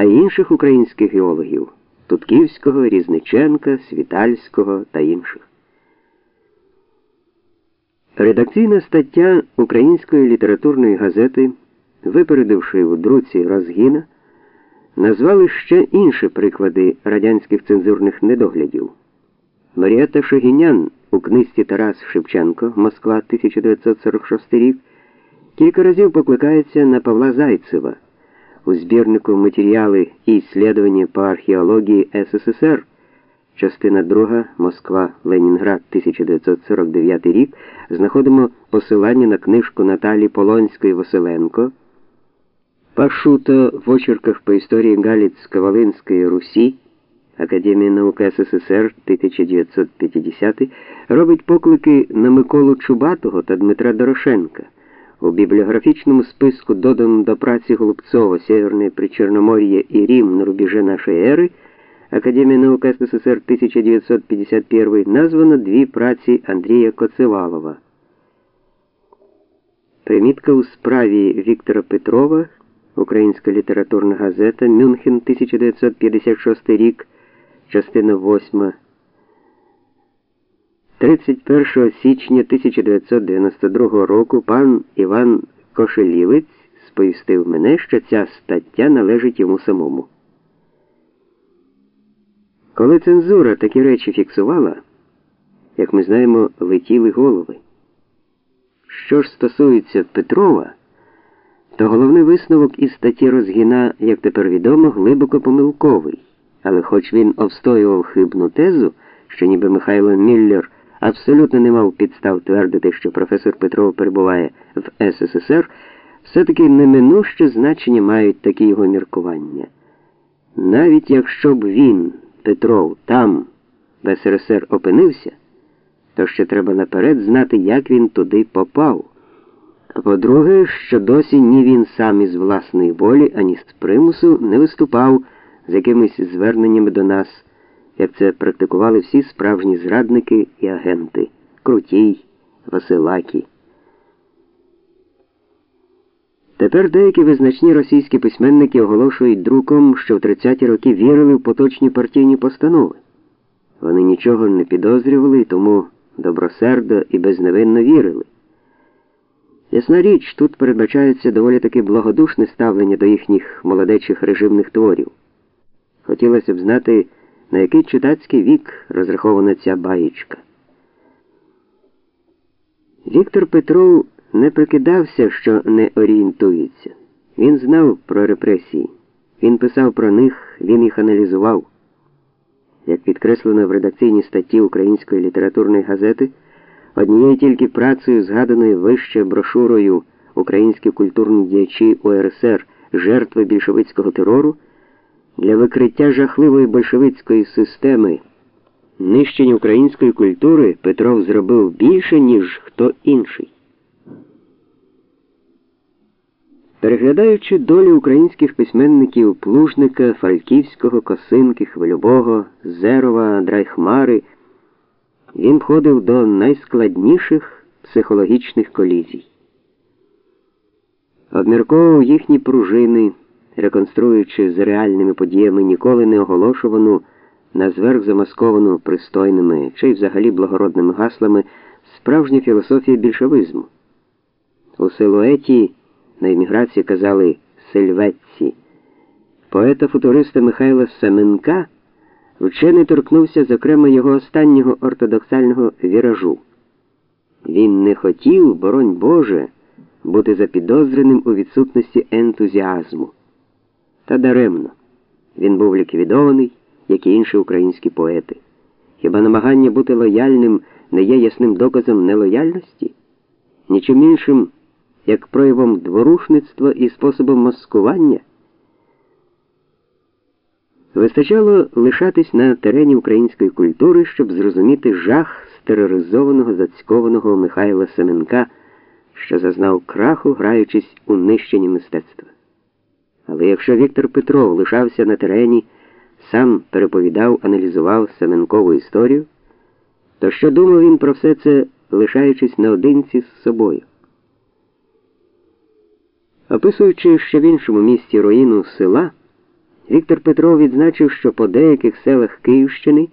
а інших українських геологів Тутківського, Різниченка, Світальського та інших. Редакційна стаття Української літературної газети, випередивши у друці Розгіна, назвали ще інші приклади радянських цензурних недоглядів. Марієта Шогінян у книзі Тарас Шевченко, Москва, 1946 рік, кілька разів покликається на Павла Зайцева у збірнику матеріали і ісследування по археології СССР, частина 2, Москва, Ленінград, 1949 рік, знаходимо посилання на книжку Наталі Полонської Василенко. Пашуто в очерках по історії Галіцько-Волинської Русі. Академія наук СССР. 1950 робить поклики на Миколу Чубатого та Дмитра Дорошенка. У бібліографічному списку додано до праці Голубцова Северне Причорномор'я і Рім на рубежі нашої ери Академія наук СССР 1951 названо дві праці Андрія Коцевалова. Примітка у справі Віктора Петрова, Українська літературна газета, Мюнхен 1956 рік частина 8. 31 січня 1992 року пан Іван Кошелівець сповістив мене, що ця стаття належить йому самому. Коли цензура такі речі фіксувала, як ми знаємо, летіли голови. Що ж стосується Петрова, то головний висновок із статті Розгіна, як тепер відомо, глибоко помилковий. Але хоч він обстоював хибну тезу, що ніби Михайло Міллер абсолютно не мав підстав твердити, що професор Петров перебуває в СССР, все-таки неминуще значення мають такі його міркування. Навіть якщо б він, Петров, там, в СРСР опинився, то ще треба наперед знати, як він туди попав. А по-друге, що досі ні він сам із власної волі, ані з примусу не виступав з якимись зверненнями до нас, як це практикували всі справжні зрадники і агенти Крутій, Василакі. Тепер деякі визначні російські письменники оголошують друком, що в 30-ті роки вірили в поточні партійні постанови. Вони нічого не підозрювали, тому добросердо і безневинно вірили. Ясна річ, тут передбачається доволі таки благодушне ставлення до їхніх молодечих режимних творів. Хотілося б знати, на який читацький вік розрахована ця баєчка. Віктор Петров не прикидався, що не орієнтується. Він знав про репресії, він писав про них, він їх аналізував. Як підкреслено в редакційній статті Української літературної газети, однією тільки працею, згаданою вище брошурою Українські культурні діячі УРСР жертви більшовицького терору для викриття жахливої большевицької системи нищення української культури Петров зробив більше, ніж хто інший. Переглядаючи долі українських письменників Плужника, Фальківського, Косинки, Хвильового, Зерова, Драйхмари, він входив до найскладніших психологічних колізій. Обмірковував їхні пружини реконструюючи з реальними подіями ніколи не оголошувану, на зверх замасковану пристойними чи й взагалі благородними гаслами справжню філософію більшовизму. У силуеті на еміграції казали сельветці. Поета футуриста Михайла Семенка вчений торкнувся, зокрема, його останнього ортодоксального віражу. Він не хотів, боронь Боже, бути запідозреним у відсутності ентузіазму. Та даремно. Він був ліквідований, як і інші українські поети. Хіба намагання бути лояльним не є ясним доказом нелояльності? Нічим іншим, як проявом дворушництва і способом маскування? Вистачало лишатись на терені української культури, щоб зрозуміти жах стероризованого зацькованого Михайла Семенка, що зазнав краху, граючись у нищенні мистецтва. Але якщо Віктор Петров лишався на терені, сам переповідав, аналізував Семенкову історію, то що думав він про все це, лишаючись наодинці з собою? Описуючи ще в іншому місті руїну села, Віктор Петров відзначив, що по деяких селах Київщини